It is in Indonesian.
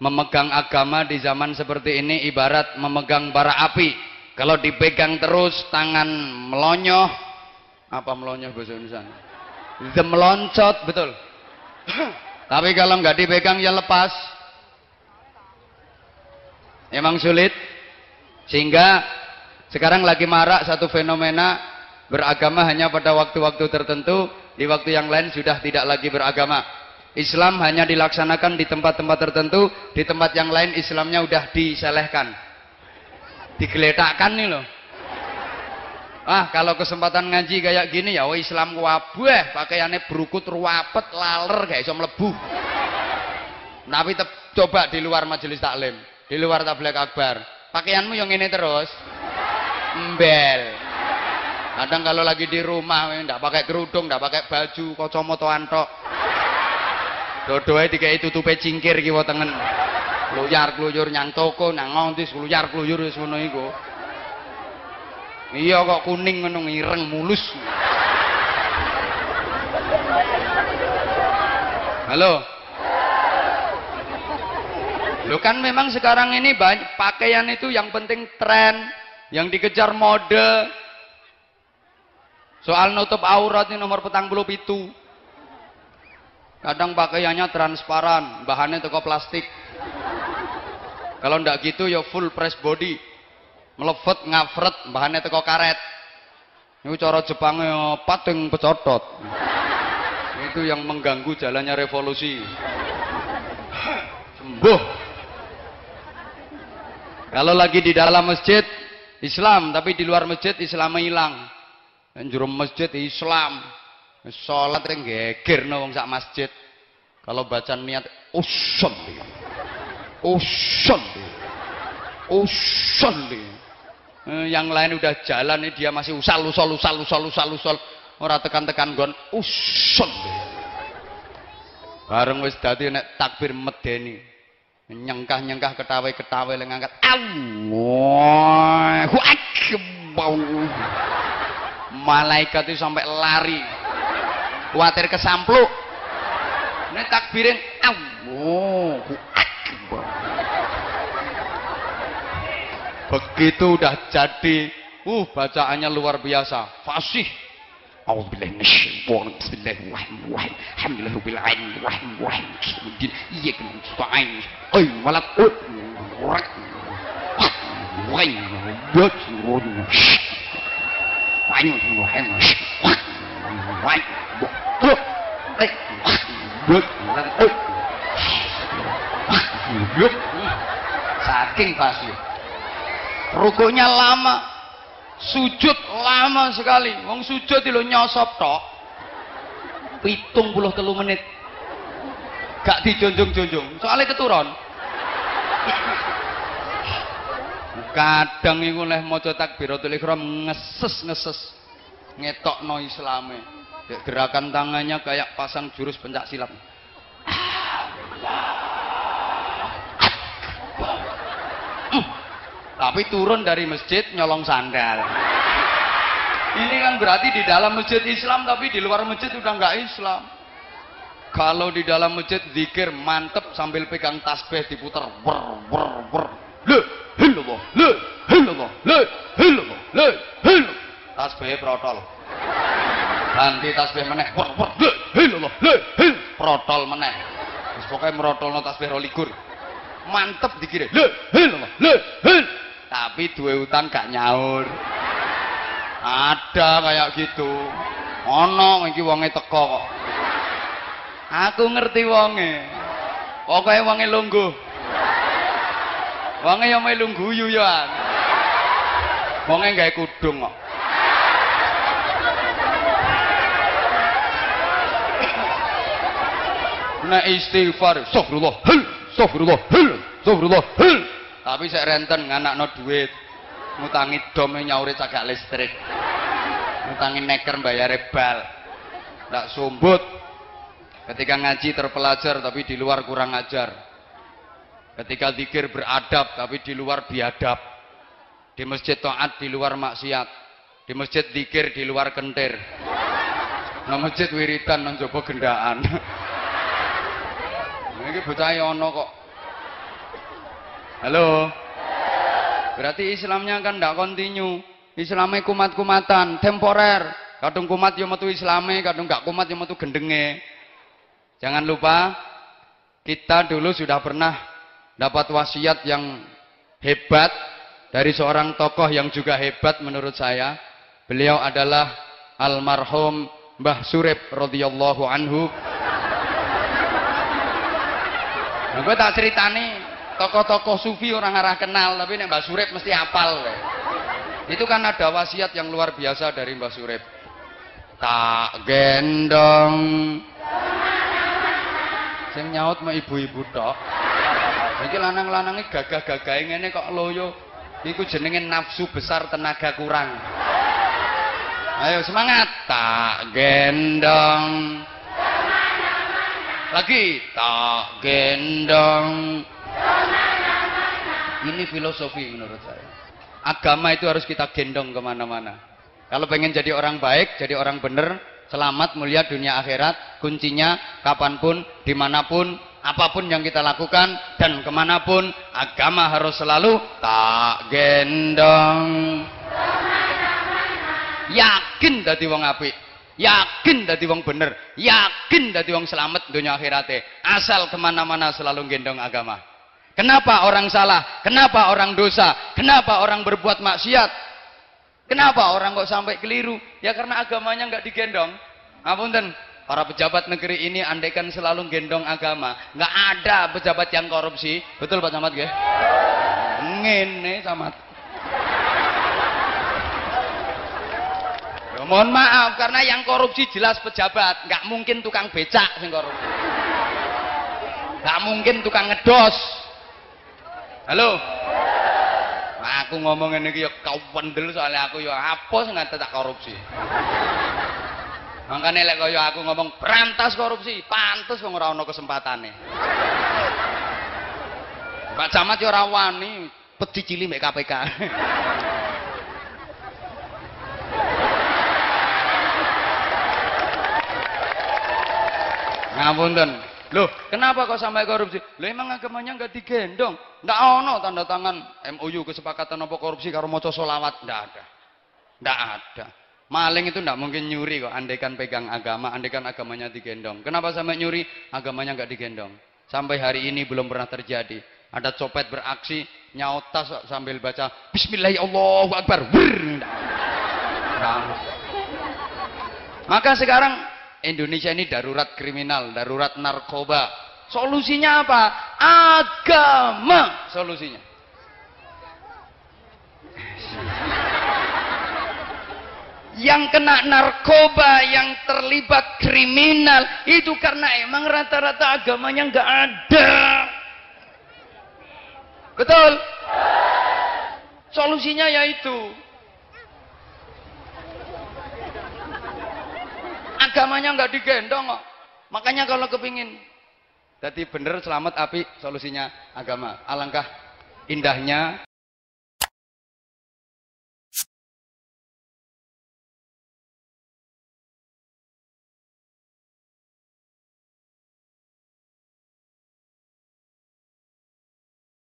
Memegang agama di zaman seperti ini ibarat memegang bara api. Kalau dipegang terus tangan melonyoh, apa melonyoh bahasa Indonesia? Meloncat, betul. Tapi kalau nggak dipegang ya lepas. Emang sulit. Sehingga sekarang lagi marak satu fenomena beragama hanya pada waktu-waktu tertentu, di waktu yang lain sudah tidak lagi beragama. Islam hanya dilaksanakan di tempat-tempat tertentu, di tempat yang lain Islamnya udah diselehkan. Digeletakkan nih loh. Ah, kalau kesempatan ngaji kayak gini ya, oh Islam wabah, pakaiannya berukut ruwapet, laler, kayak iso mlebu. Tapi coba di luar majelis taklim, di luar tabligh akbar, pakaianmu yang ini terus, embel. Kadang kalau lagi di rumah, ndak pakai kerudung, ndak pakai baju, kacamata antok. Dodoe dikai tutupe cingkir ki tengen. Kluyar kluyur nyang toko nang ngondi kluyar kluyur wis ngono iku. Iya kok kuning ngono ireng mulus. Halo. Lo kan memang sekarang ini banyak pakaian itu yang penting tren, yang dikejar mode. Soal nutup aurat ini nomor petang puluh pitu. Kadang pakaiannya transparan, bahannya toko plastik. Kalau ndak gitu ya full press body. Melevet ngafret, bahannya toko karet. Ini cara Jepangnya pating pecotot. Itu yang mengganggu jalannya revolusi. Sembuh. Kalau lagi di dalam masjid Islam, tapi di luar masjid Islam hilang. Dan juru masjid Islam, Sholat yang geger no wong sak masjid. Kalau baca niat. Usul dia. Eh, yang lain udah jalan nih dia masih usal usal usal usal usal usal ora tekan-tekan gon dia. Bareng wis dadi nek takbir medeni. Nyengkah-nyengkah ketawa-ketawa lek ngangkat Allahu akbar. Malaikat itu sampai lari khawatir kesampluk. Ini takbirin Allahu Akbar. Begitu udah jadi uh bacaannya luar biasa. Fasih. Bismillahirrahmanirrahim. Saking pasti. Rukuknya lama. Sujud lama sekali. Wong sujud itu nyosop tok. Pitung puluh telu menit. Gak dijonjong-jonjong. Soalnya keturun. Kadang iku leh maca takbiratul ihram ngeses-ngeses ngetokno islame gerakan tangannya kayak pasang jurus pencak silat. Tapi turun dari masjid nyolong sandal. Ini kan berarti di dalam masjid Islam tapi di luar masjid udah nggak Islam. Kalau di dalam masjid zikir mantep sambil pegang tasbih diputar wer wer wer le hillallah le hillallah le hillallah le hillallah tasbih protol ganti tasbih meneh. Wah wah le hillallah le hil protol meneh. Wis pokoke merotolno tasbih rolikur mantep dikira le hillallah le hil tapi dua utang gak nyaur. Ada kayak gitu. Ono iki wonge teko kok. Aku ngerti wonge. Pokoknya wonge lungguh. Wonge yang melu guyu ya wonge gawe kudung kok nek istighfar astagfirullah hil astagfirullah hil astagfirullah hil tapi saya renten nganakno duit. Ngutangi dom nyauri cagak listrik. Ngutangi neker bayar bal. Ndak sumbut. Ketika ngaji terpelajar tapi di luar kurang ajar. Ketika zikir beradab tapi di luar biadab. Di masjid taat di luar maksiat. Di masjid zikir di luar kentir. Nah masjid wiritan nang jaba gendaan ini bocah ono kok Halo? Berarti Islamnya kan tidak kontinu. Islamnya kumat-kumatan, temporer. Kadung kumat yang metu Islame, kadung gak kumat yang metu gendenge. Jangan lupa kita dulu sudah pernah dapat wasiat yang hebat dari seorang tokoh yang juga hebat menurut saya. Beliau adalah almarhum Mbah Surip radhiyallahu anhu. Nah, gue tak ceritani tokoh-tokoh sufi orang arah kenal, tapi nih Mbah Surip mesti hafal. Itu kan ada wasiat yang luar biasa dari Mbah Surip. Tak gendong. Sing nyaut mah ibu-ibu tok. Iki lanang-lanange gagah-gagahe ngene kok loyo. Iku jenenge nafsu besar tenaga kurang. Ayo semangat. Tak gendong. Lagi tak gendong. Ini filosofi menurut saya. Agama itu harus kita gendong ke mana-mana. Kalau pengen jadi orang baik, jadi orang benar, selamat, mulia dunia akhirat, kuncinya kapan pun, di mana pun, apa pun yang kita lakukan, dan ke mana pun, agama harus selalu tak gendong. Yakin dadi wong apik. Yakin dadi wong bener. Yakin dadi wong selamat dunia akhirate. Asal ke mana-mana selalu gendong agama. Kenapa orang salah? Kenapa orang dosa? Kenapa orang berbuat maksiat? Kenapa orang kok sampai keliru? Ya karena agamanya nggak digendong. Ngapunten, para pejabat negeri ini andaikan selalu gendong agama, nggak ada pejabat yang korupsi. Betul Pak Camat, nggih? Ngene, Camat. Mohon maaf karena yang korupsi jelas pejabat, nggak mungkin tukang becak sing korupsi. Nggak mungkin tukang ngedos. Halo? Nah, aku ngomong ini ya kau pendel soalnya aku ya apa sih nggak tak korupsi. Makanya lek kaya aku ngomong berantas korupsi, pantes wong ora ana kesempatane. Pak Camat ya ora wani, cili mek KPK. Ngapunten. Loh, kenapa kok sampai korupsi? Loh emang agamanya nggak digendong. Nggak ono tanda tangan MOU kesepakatan apa korupsi karo maca solawat. Nggak ada. Nggak ada. Maling itu nggak mungkin nyuri kok andaikan pegang agama, andaikan agamanya digendong. Kenapa sampai nyuri? Agamanya nggak digendong. Sampai hari ini belum pernah terjadi. Ada copet beraksi, nyaut tas sambil baca Bismillahirrahmanirrahim. Nah. Maka sekarang Indonesia ini darurat kriminal, darurat narkoba. Solusinya apa? Agama solusinya. Yang kena narkoba, yang terlibat kriminal, itu karena emang rata-rata agamanya nggak ada. Betul? Solusinya yaitu agamanya nggak digendong kok. Makanya kalau kepingin jadi bener selamat api solusinya agama. Alangkah indahnya